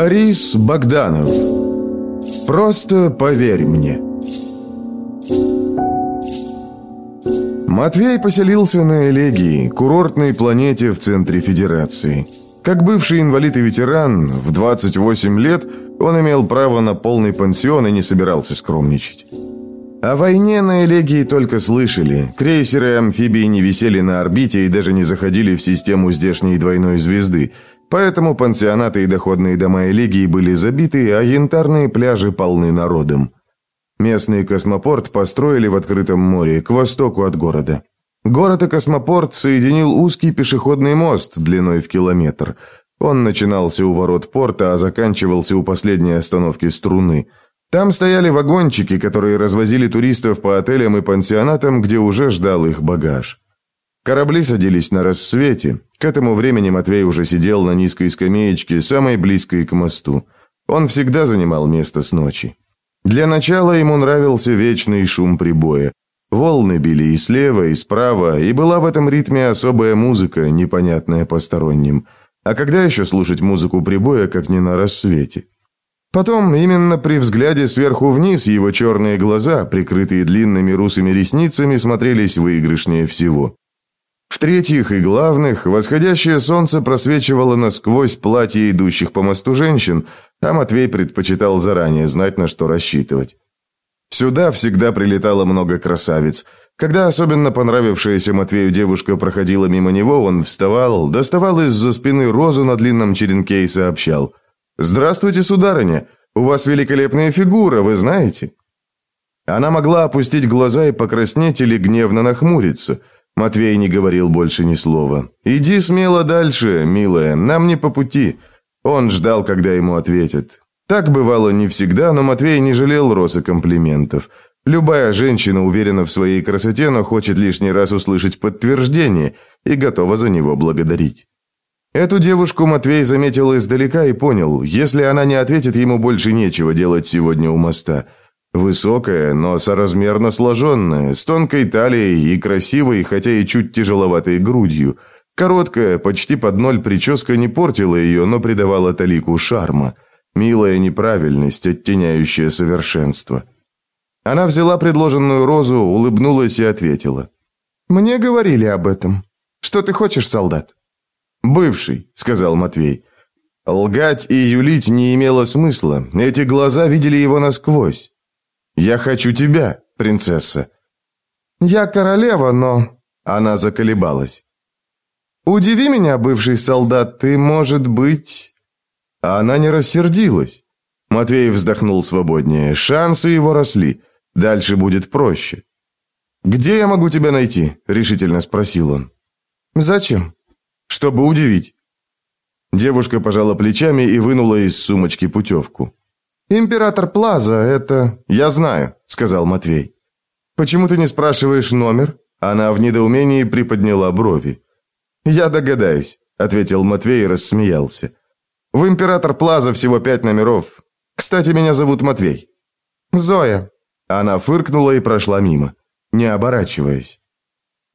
Борис Богданов. Просто поверь мне. Матвей поселился на Элегии, курортной планете в центре Федерации. Как бывший инвалид и ветеран, в 28 лет он имел право на полный пансион и не собирался скромничать. О войне на Элегии только слышали. Крейсеры и амфибии не висели на орбите и даже не заходили в систему здешней двойной звезды – Поэтому пансионаты и доходные дома Элегии были забиты, а янтарные пляжи полны народом. Местный космопорт построили в открытом море, к востоку от города. Город и космопорт соединил узкий пешеходный мост длиной в километр. Он начинался у ворот порта, а заканчивался у последней остановки струны. Там стояли вагончики, которые развозили туристов по отелям и пансионатам, где уже ждал их багаж. Корабли садились на рассвете. К этому времени Матвей уже сидел на низкой скамеечке, самой близкой к мосту. Он всегда занимал место с ночи. Для начала ему нравился вечный шум прибоя. Волны били и слева, и справа, и была в этом ритме особая музыка, непонятная посторонним. А когда еще слушать музыку прибоя, как не на рассвете? Потом, именно при взгляде сверху вниз, его черные глаза, прикрытые длинными русыми ресницами, смотрелись выигрышнее всего. В-третьих и главных, восходящее солнце просвечивало насквозь платье идущих по мосту женщин, а Матвей предпочитал заранее знать, на что рассчитывать. Сюда всегда прилетало много красавиц. Когда особенно понравившаяся Матвею девушка проходила мимо него, он вставал, доставал из-за спины розу на длинном черенке и сообщал. «Здравствуйте, сударыня! У вас великолепная фигура, вы знаете?» Она могла опустить глаза и покраснеть или гневно нахмуриться – Матвей не говорил больше ни слова. «Иди смело дальше, милая, нам не по пути». Он ждал, когда ему ответят. Так бывало не всегда, но Матвей не жалел роз и комплиментов. Любая женщина уверена в своей красоте, но хочет лишний раз услышать подтверждение и готова за него благодарить. Эту девушку Матвей заметил издалека и понял, если она не ответит, ему больше нечего делать сегодня у моста – Высокая, но соразмерно сложенная, с тонкой талией и красивой, хотя и чуть тяжеловатой грудью. Короткая, почти под ноль прическа не портила ее, но придавала талику шарма. Милая неправильность, оттеняющая совершенство. Она взяла предложенную розу, улыбнулась и ответила. «Мне говорили об этом. Что ты хочешь, солдат?» «Бывший», — сказал Матвей. Лгать и юлить не имело смысла. Эти глаза видели его насквозь. «Я хочу тебя, принцесса». «Я королева, но...» Она заколебалась. «Удиви меня, бывший солдат, ты, может быть...» Она не рассердилась. Матвей вздохнул свободнее. Шансы его росли. Дальше будет проще. «Где я могу тебя найти?» – решительно спросил он. «Зачем?» «Чтобы удивить». Девушка пожала плечами и вынула из сумочки путевку. «Император Плаза, это...» «Я знаю», — сказал Матвей. «Почему ты не спрашиваешь номер?» Она в недоумении приподняла брови. «Я догадаюсь», — ответил Матвей и рассмеялся. «В Император Плаза всего пять номеров. Кстати, меня зовут Матвей». «Зоя». Она фыркнула и прошла мимо, не оборачиваясь.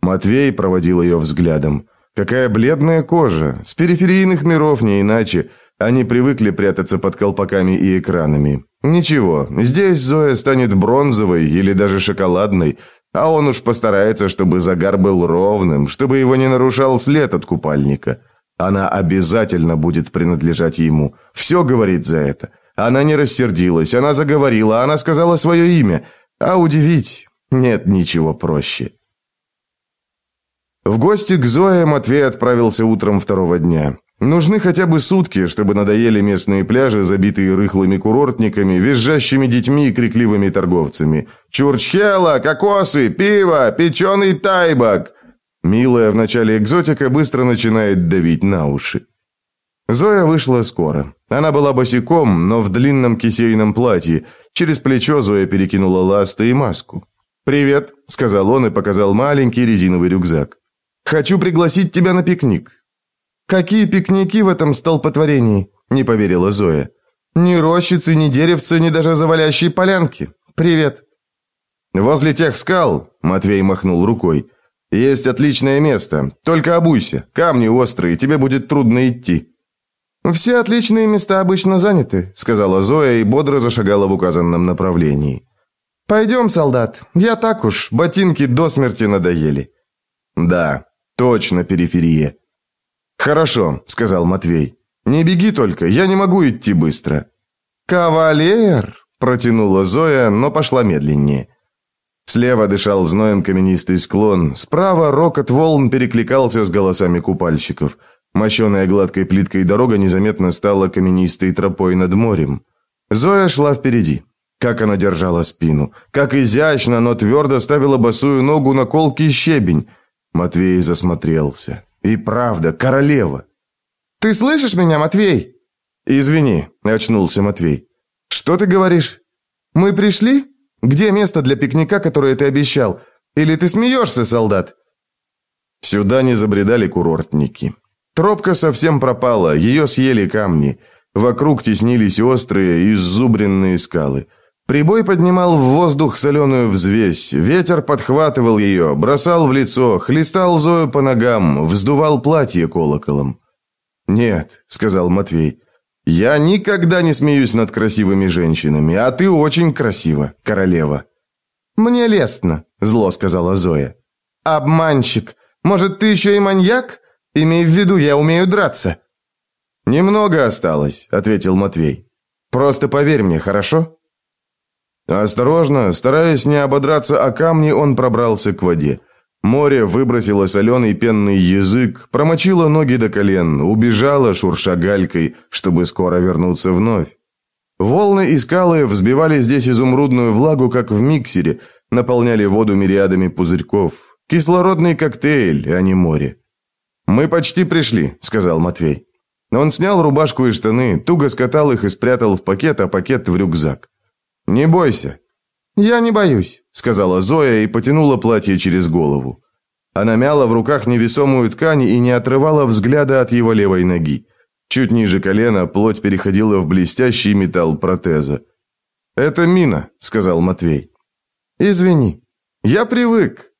Матвей проводил ее взглядом. Какая бледная кожа, с периферийных миров не иначе, они привыкли прятаться под колпаками и экранами. Ничего, здесь Зоя станет бронзовой или даже шоколадной, а он уж постарается, чтобы загар был ровным, чтобы его не нарушал след от купальника. Она обязательно будет принадлежать ему. Все говорит за это. Она не рассердилась, она заговорила, она сказала свое имя. А удивить нет ничего проще. В гости к Зое Матвей отправился утром второго дня. Нужны хотя бы сутки, чтобы надоели местные пляжи, забитые рыхлыми курортниками, визжащими детьми и крикливыми торговцами. Чурчхела, кокосы, пиво, печеный тайбак. Милая в начале экзотика быстро начинает давить на уши. Зоя вышла скоро. Она была босиком, но в длинном кисейном платье. Через плечо Зоя перекинула ласты и маску. «Привет», — сказал он и показал маленький резиновый рюкзак. «Хочу пригласить тебя на пикник. «Какие пикники в этом столпотворении?» – не поверила Зоя. «Ни рощицы, ни деревца, ни даже завалящие полянки. Привет». «Возле тех скал», – Матвей махнул рукой, – «есть отличное место. Только обуйся. Камни острые, тебе будет трудно идти». «Все отличные места обычно заняты», — сказала Зоя и бодро зашагала в указанном направлении. «Пойдем, солдат. Я так уж, ботинки до смерти надоели». «Да, точно периферия». «Хорошо», — сказал Матвей. «Не беги только, я не могу идти быстро». «Кавалер!» – протянула Зоя, но пошла медленнее. Слева дышал зноем каменистый склон, справа рокот волн перекликался с голосами купальщиков. Мощеная гладкой плиткой дорога незаметно стала каменистой тропой над морем. Зоя шла впереди. Как она держала спину. Как изящно, но твердо ставила босую ногу на колкий щебень. Матвей засмотрелся. И правда, королева. «Ты слышишь меня, Матвей?» «Извини», – очнулся Матвей. «Что ты говоришь?» «Мы пришли? Где место для пикника, которое ты обещал? Или ты смеешься, солдат?» Сюда не забредали курортники. Тропка совсем пропала, ее съели камни. Вокруг теснились острые, иззубренные скалы. Прибой поднимал в воздух соленую взвесь, ветер подхватывал ее, бросал в лицо, хлестал Зою по ногам, вздувал платье колоколом. «Нет», — сказал Матвей, «Я никогда не смеюсь над красивыми женщинами, а ты очень красива, королева». «Мне лестно», – зло сказала Зоя. «Обманщик! Может, ты еще и маньяк? Имей в виду, я умею драться». «Немного осталось», – ответил Матвей. «Просто поверь мне, хорошо?» Осторожно, стараясь не ободраться о камни, он пробрался к воде. Море выбросило соленый пенный язык, промочило ноги до колен, убежало, шурша галькой, чтобы скоро вернуться вновь. Волны и скалы взбивали здесь изумрудную влагу, как в миксере, наполняли воду мириадами пузырьков. Кислородный коктейль, а не море. «Мы почти пришли», — сказал Матвей. Он снял рубашку и штаны, туго скатал их и спрятал в пакет, а пакет в рюкзак. «Не бойся, «Я не боюсь», — сказала Зоя и потянула платье через голову. Она мяла в руках невесомую ткань и не отрывала взгляда от его левой ноги. Чуть ниже колена плоть переходила в блестящий металл протеза. «Это мина», — сказал Матвей. «Извини, я привык».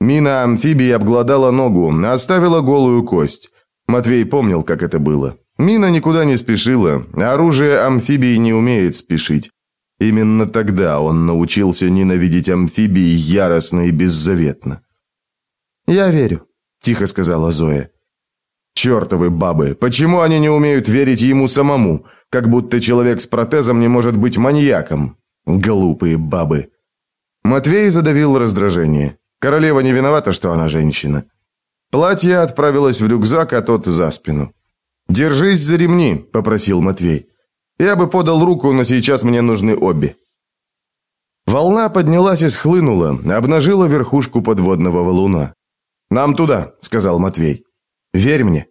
Мина амфибии обглодала ногу, оставила голую кость. Матвей помнил, как это было. Мина никуда не спешила, оружие амфибии не умеет спешить. Именно тогда он научился ненавидеть амфибии яростно и беззаветно. «Я верю», – тихо сказала Зоя. «Чертовы бабы! Почему они не умеют верить ему самому? Как будто человек с протезом не может быть маньяком. Глупые бабы!» Матвей задавил раздражение. Королева не виновата, что она женщина. Платье отправилось в рюкзак, а тот за спину. «Держись за ремни», – попросил Матвей. Я бы подал руку, но сейчас мне нужны обе. Волна поднялась и схлынула, обнажила верхушку подводного валуна. «Нам туда», — сказал Матвей. «Верь мне».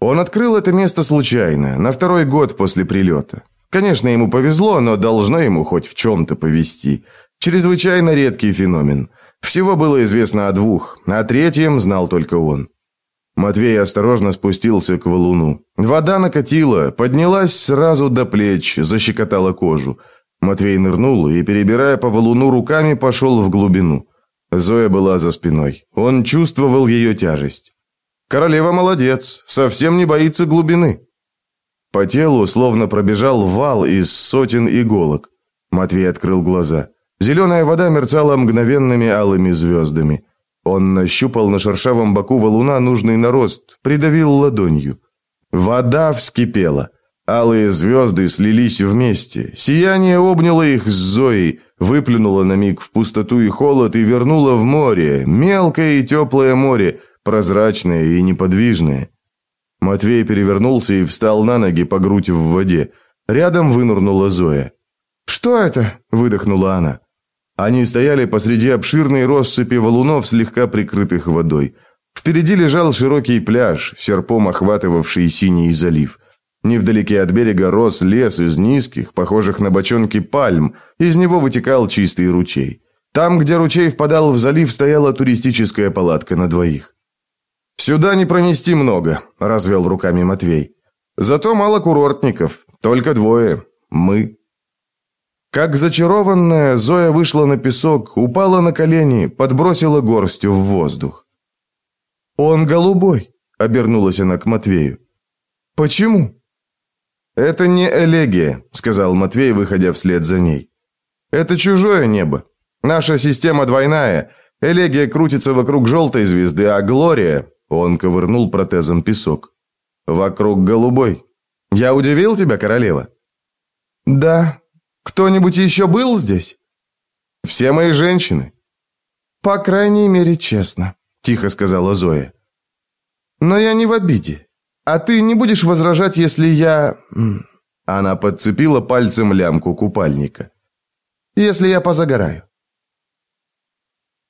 Он открыл это место случайно, на второй год после прилета. Конечно, ему повезло, но должно ему хоть в чем-то повезти. Чрезвычайно редкий феномен. Всего было известно о двух, о третьем знал только он. Матвей осторожно спустился к валуну. Вода накатила, поднялась сразу до плеч, защекотала кожу. Матвей нырнул и, перебирая по валуну руками, пошел в глубину. Зоя была за спиной. Он чувствовал ее тяжесть. Королева молодец, совсем не боится глубины. По телу словно пробежал вал из сотен иголок. Матвей открыл глаза. Зеленая вода мерцала мгновенными алыми звездами. Он нащупал на шершавом боку валуна нужный нарост, придавил ладонью. Вода вскипела. Алые звезды слились вместе. Сияние обняло их с Зоей, выплюнуло на миг в пустоту и холод и вернуло в море, мелкое и теплое море, прозрачное и неподвижное. Матвей перевернулся и встал на ноги по грудь в воде. Рядом вынырнула Зоя. «Что это?» – выдохнула она. Они стояли посреди обширной россыпи валунов, слегка прикрытых водой. Впереди лежал широкий пляж, серпом охватывавший синий залив. Невдалеке от берега рос лес из низких, похожих на бочонки пальм, из него вытекал чистый ручей. Там, где ручей впадал в залив, стояла туристическая палатка на двоих. «Сюда не пронести много», – развел руками Матвей. «Зато мало курортников, только двое. Мы». Как зачарованная, Зоя вышла на песок, упала на колени, подбросила горстью в воздух. «Он голубой», — обернулась она к Матвею. Почему?» «Это не элегия», — сказал Матвей, выходя вслед за ней. «Это чужое небо. Наша система двойная. Элегия крутится вокруг желтой звезды, а Глория...» Он ковырнул протезом песок. «Вокруг голубой. Я удивил тебя, королева?» «Да. Кто-нибудь еще был здесь?» «Все мои женщины». «По крайней мере, честно», — тихо сказала Зоя. «Но я не в обиде. А ты не будешь возражать, если я...» Она подцепила пальцем лямку купальника. «Если я позагораю».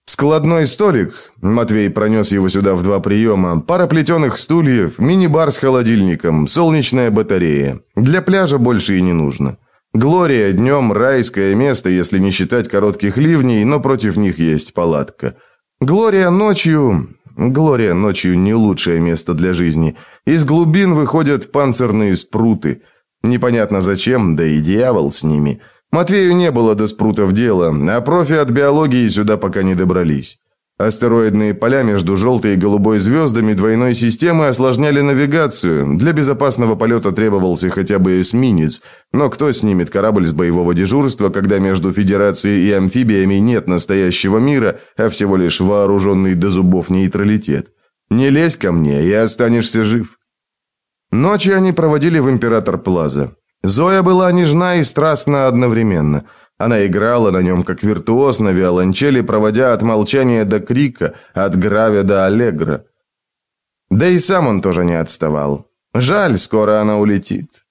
Складной столик, Матвей пронес его сюда в два приема, пара плетеных стульев, мини-бар с холодильником, солнечная батарея. Для пляжа больше и не нужно. Глория днем райское место, если не считать коротких ливней, но против них есть палатка. Глория ночью... Глория ночью не лучшее место для жизни. Из глубин выходят панцирные спруты. Непонятно зачем, да и дьявол с ними. Матвею не было до спрутов дела, а профи от биологии сюда пока не добрались. Астероидные поля между желтой и голубой звездами двойной системы осложняли навигацию. Для безопасного полета требовался хотя бы эсминец. Но кто снимет корабль с боевого дежурства, когда между Федерацией и амфибиями нет настоящего мира, а всего лишь вооруженный до зубов нейтралитет? Не лезь ко мне, и останешься жив. Ночи они проводили в Император Плаза. Зоя была нежна и страстна одновременно – она играла на нем как виртуоз на виолончели, проводя от молчания до крика, от гравя до аллегро. Да и сам он тоже не отставал. Жаль, скоро она улетит.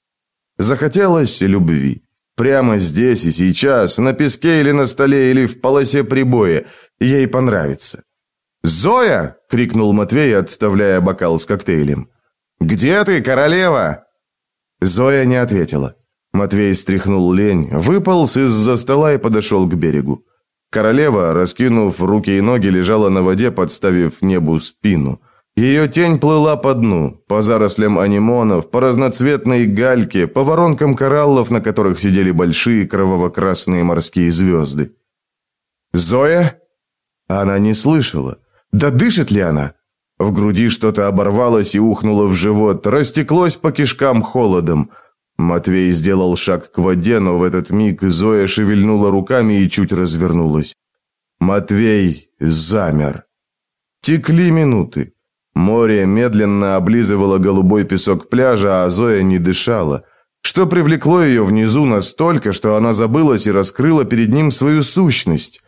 Захотелось любви. Прямо здесь и сейчас, на песке или на столе, или в полосе прибоя. Ей понравится. «Зоя!» — крикнул Матвей, отставляя бокал с коктейлем. «Где ты, королева?» Зоя не ответила. Матвей стряхнул лень, выполз из-за стола и подошел к берегу. Королева, раскинув руки и ноги, лежала на воде, подставив небу спину. Ее тень плыла по дну, по зарослям анимонов, по разноцветной гальке, по воронкам кораллов, на которых сидели большие кроваво-красные морские звезды. «Зоя?» Она не слышала. «Да дышит ли она?» В груди что-то оборвалось и ухнуло в живот, растеклось по кишкам холодом. Матвей сделал шаг к воде, но в этот миг Зоя шевельнула руками и чуть развернулась. Матвей замер. Текли минуты. Море медленно облизывало голубой песок пляжа, а Зоя не дышала. Что привлекло ее внизу настолько, что она забылась и раскрыла перед ним свою сущность?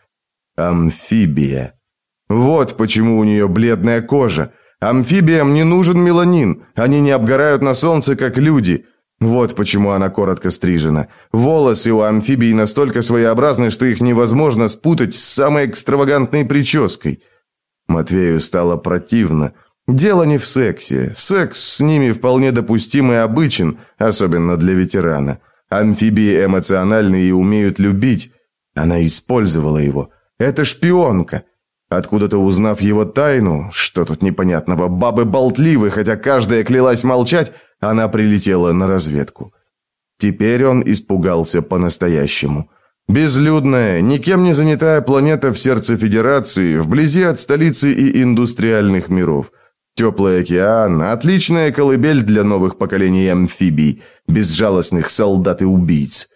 Амфибия. Вот почему у нее бледная кожа. Амфибиям не нужен меланин. Они не обгорают на солнце, как люди. Вот почему она коротко стрижена. Волосы у амфибий настолько своеобразны, что их невозможно спутать с самой экстравагантной прической. Матвею стало противно. Дело не в сексе. Секс с ними вполне допустим и обычен, особенно для ветерана. Амфибии эмоциональны и умеют любить. Она использовала его. Это шпионка. Откуда-то узнав его тайну, что тут непонятного, бабы болтливы, хотя каждая клялась молчать, она прилетела на разведку. Теперь он испугался по-настоящему. Безлюдная, никем не занятая планета в сердце Федерации, вблизи от столицы и индустриальных миров. Теплый океан, отличная колыбель для новых поколений амфибий, безжалостных солдат и убийц.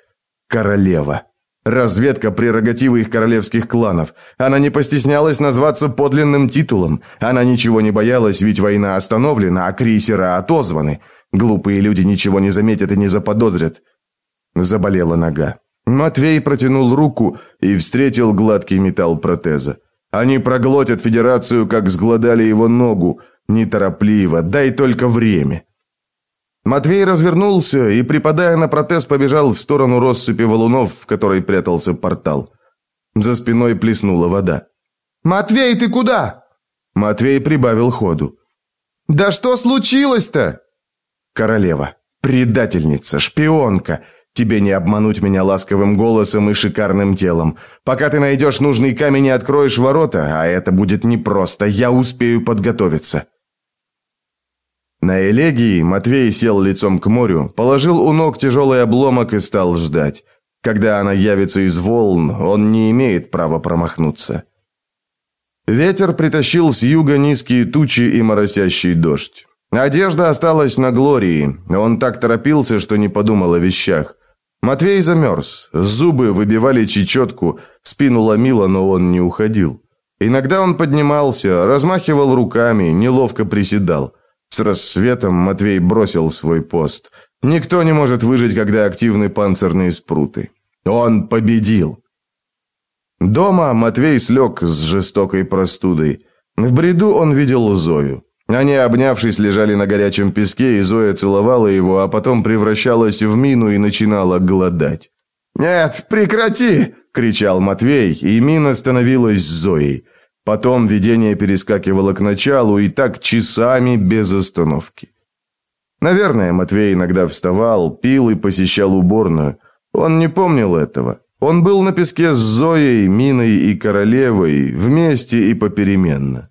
Королева. Разведка прерогативы их королевских кланов. Она не постеснялась назваться подлинным титулом. Она ничего не боялась, ведь война остановлена, а крейсера отозваны. Глупые люди ничего не заметят и не заподозрят. Заболела нога. Матвей протянул руку и встретил гладкий металл протеза. Они проглотят Федерацию, как сгладали его ногу. Неторопливо, дай только время. Матвей развернулся и, припадая на протез, побежал в сторону россыпи валунов, в которой прятался портал. За спиной плеснула вода. «Матвей, ты куда?» Матвей прибавил ходу. «Да что случилось-то?» Королева, предательница, шпионка. Тебе не обмануть меня ласковым голосом и шикарным телом. Пока ты найдешь нужный камень и откроешь ворота, а это будет непросто, я успею подготовиться. На элегии Матвей сел лицом к морю, положил у ног тяжелый обломок и стал ждать. Когда она явится из волн, он не имеет права промахнуться. Ветер притащил с юга низкие тучи и моросящий дождь. Одежда осталась на Глории. Он так торопился, что не подумал о вещах. Матвей замерз. Зубы выбивали чечетку, спину ломило, но он не уходил. Иногда он поднимался, размахивал руками, неловко приседал. С рассветом Матвей бросил свой пост. Никто не может выжить, когда активны панцирные спруты. Он победил. Дома Матвей слег с жестокой простудой. В бреду он видел Зою. Они, обнявшись, лежали на горячем песке, и Зоя целовала его, а потом превращалась в мину и начинала голодать. «Нет, прекрати!» – кричал Матвей, и мина становилась Зоей. Потом видение перескакивало к началу, и так часами без остановки. Наверное, Матвей иногда вставал, пил и посещал уборную. Он не помнил этого. Он был на песке с Зоей, Миной и Королевой, вместе и попеременно.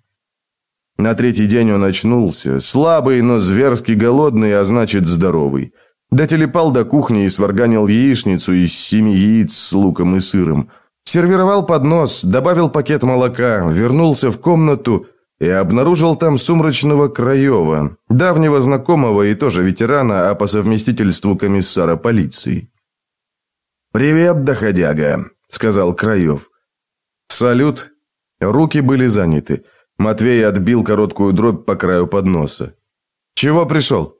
На третий день он очнулся, слабый, но зверски голодный, а значит здоровый. Дотелепал до кухни и сварганил яичницу из семи яиц с луком и сыром. Сервировал поднос, добавил пакет молока, вернулся в комнату и обнаружил там сумрачного Краева, давнего знакомого и тоже ветерана, а по совместительству комиссара полиции. «Привет, доходяга», — сказал Краев. «Салют». Руки были заняты. Матвей отбил короткую дробь по краю подноса. «Чего пришел?»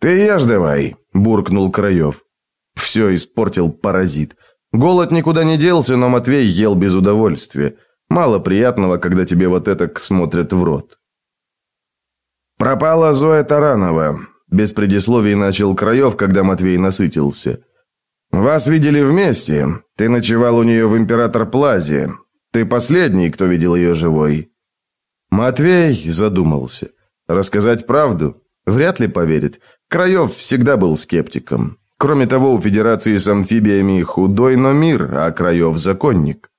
«Ты ешь давай», – буркнул Краев. Все испортил паразит. Голод никуда не делся, но Матвей ел без удовольствия. Мало приятного, когда тебе вот это смотрят в рот. «Пропала Зоя Таранова», – без предисловий начал Краев, когда Матвей насытился. «Вас видели вместе. Ты ночевал у нее в Император Плазе. Ты последний, кто видел ее живой. Матвей задумался. Рассказать правду? Вряд ли поверит. Краев всегда был скептиком. Кроме того, у Федерации с амфибиями худой, но мир, а Краев законник.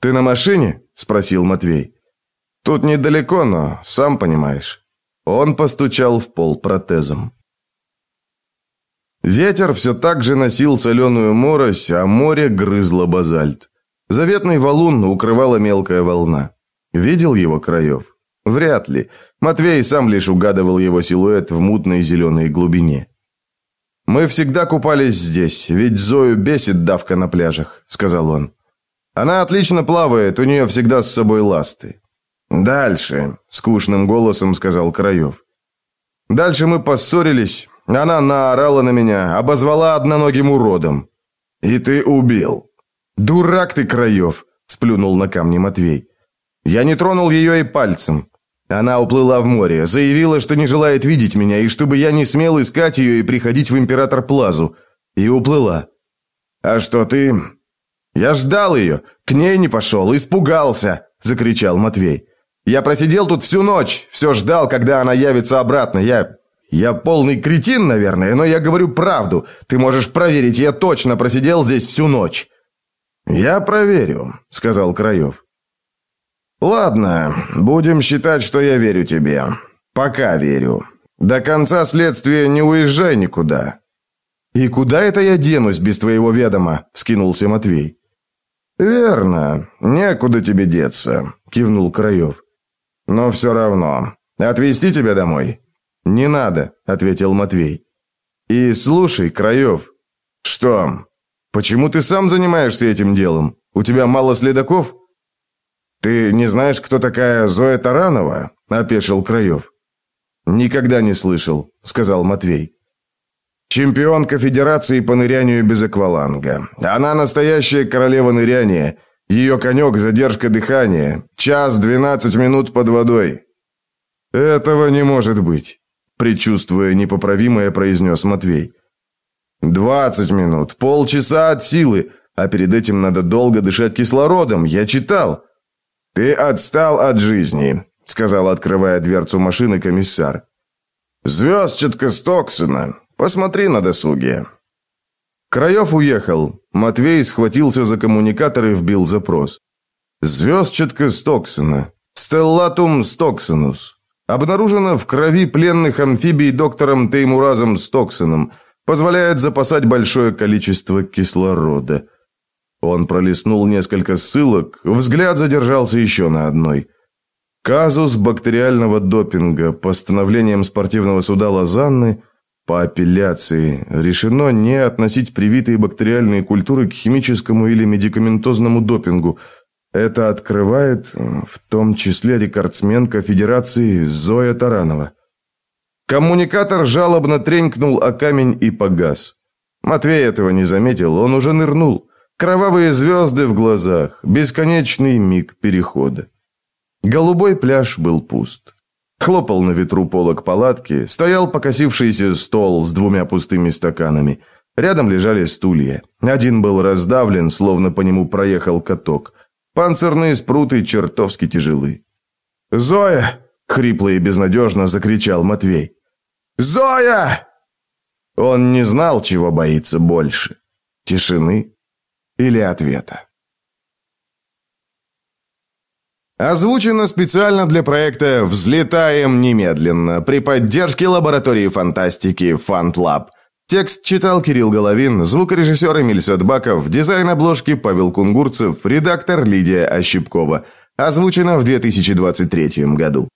«Ты на машине?» – спросил Матвей. «Тут недалеко, но сам понимаешь». Он постучал в пол протезом. Ветер все так же носил соленую морось, а море грызло базальт. Заветный валун укрывала мелкая волна. Видел его Краев? Вряд ли. Матвей сам лишь угадывал его силуэт в мутной зеленой глубине. «Мы всегда купались здесь, ведь Зою бесит давка на пляжах», — сказал он. «Она отлично плавает, у нее всегда с собой ласты». «Дальше», — скучным голосом сказал Краев. «Дальше мы поссорились, она наорала на меня, обозвала одноногим уродом». «И ты убил». «Дурак ты, Краев», — сплюнул на камни Матвей. Я не тронул ее и пальцем. Она уплыла в море, заявила, что не желает видеть меня, и чтобы я не смел искать ее и приходить в Император Плазу. И уплыла. А что ты? Я ждал ее, к ней не пошел, испугался, закричал Матвей. Я просидел тут всю ночь, все ждал, когда она явится обратно. Я... Я полный кретин, наверное, но я говорю правду. Ты можешь проверить, я точно просидел здесь всю ночь. Я проверю, сказал Краев. «Ладно, будем считать, что я верю тебе. Пока верю. До конца следствия не уезжай никуда». «И куда это я денусь без твоего ведома?» – вскинулся Матвей. «Верно. Некуда тебе деться», – кивнул Краев. «Но все равно. Отвезти тебя домой?» «Не надо», – ответил Матвей. «И слушай, Краев». «Что? Почему ты сам занимаешься этим делом? У тебя мало следаков?» «Ты не знаешь, кто такая Зоя Таранова?» – опешил Краев. «Никогда не слышал», – сказал Матвей. «Чемпионка Федерации по нырянию без акваланга. Она настоящая королева ныряния. Ее конек – задержка дыхания. Час двенадцать минут под водой». «Этого не может быть», – предчувствуя непоправимое, произнес Матвей. «Двадцать минут, полчаса от силы, а перед этим надо долго дышать кислородом. Я читал». «Ты отстал от жизни», — сказал, открывая дверцу машины комиссар. «Звездчатка Стоксона. Посмотри на досуге». Краев уехал. Матвей схватился за коммуникатор и вбил запрос. «Звездчатка Стоксона. Стеллатум Стоксонус. Обнаружена в крови пленных амфибий доктором Теймуразом Стоксоном. Позволяет запасать большое количество кислорода». Он пролистнул несколько ссылок, взгляд задержался еще на одной. Казус бактериального допинга постановлением спортивного суда Лозанны по апелляции решено не относить привитые бактериальные культуры к химическому или медикаментозному допингу. Это открывает в том числе рекордсменка Федерации Зоя Таранова. Коммуникатор жалобно тренькнул о камень и погас. Матвей этого не заметил, он уже нырнул. Кровавые звезды в глазах, бесконечный миг перехода. Голубой пляж был пуст. Хлопал на ветру полок палатки, стоял покосившийся стол с двумя пустыми стаканами. Рядом лежали стулья. Один был раздавлен, словно по нему проехал каток. Панцирные спруты чертовски тяжелы. «Зоя!» — хрипло и безнадежно закричал Матвей. «Зоя!» Он не знал, чего боится больше. Тишины или ответа. Озвучено специально для проекта «Взлетаем немедленно» при поддержке лаборатории фантастики «Фантлаб». Текст читал Кирилл Головин, звукорежиссер Эмиль Садбаков, дизайн обложки Павел Кунгурцев, редактор Лидия Ощепкова. Озвучено в 2023 году.